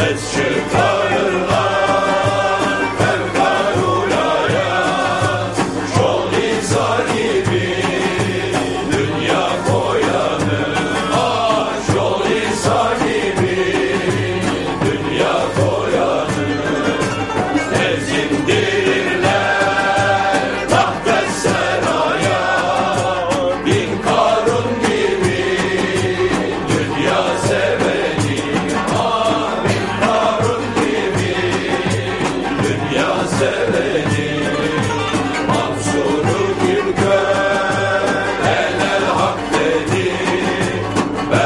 Let's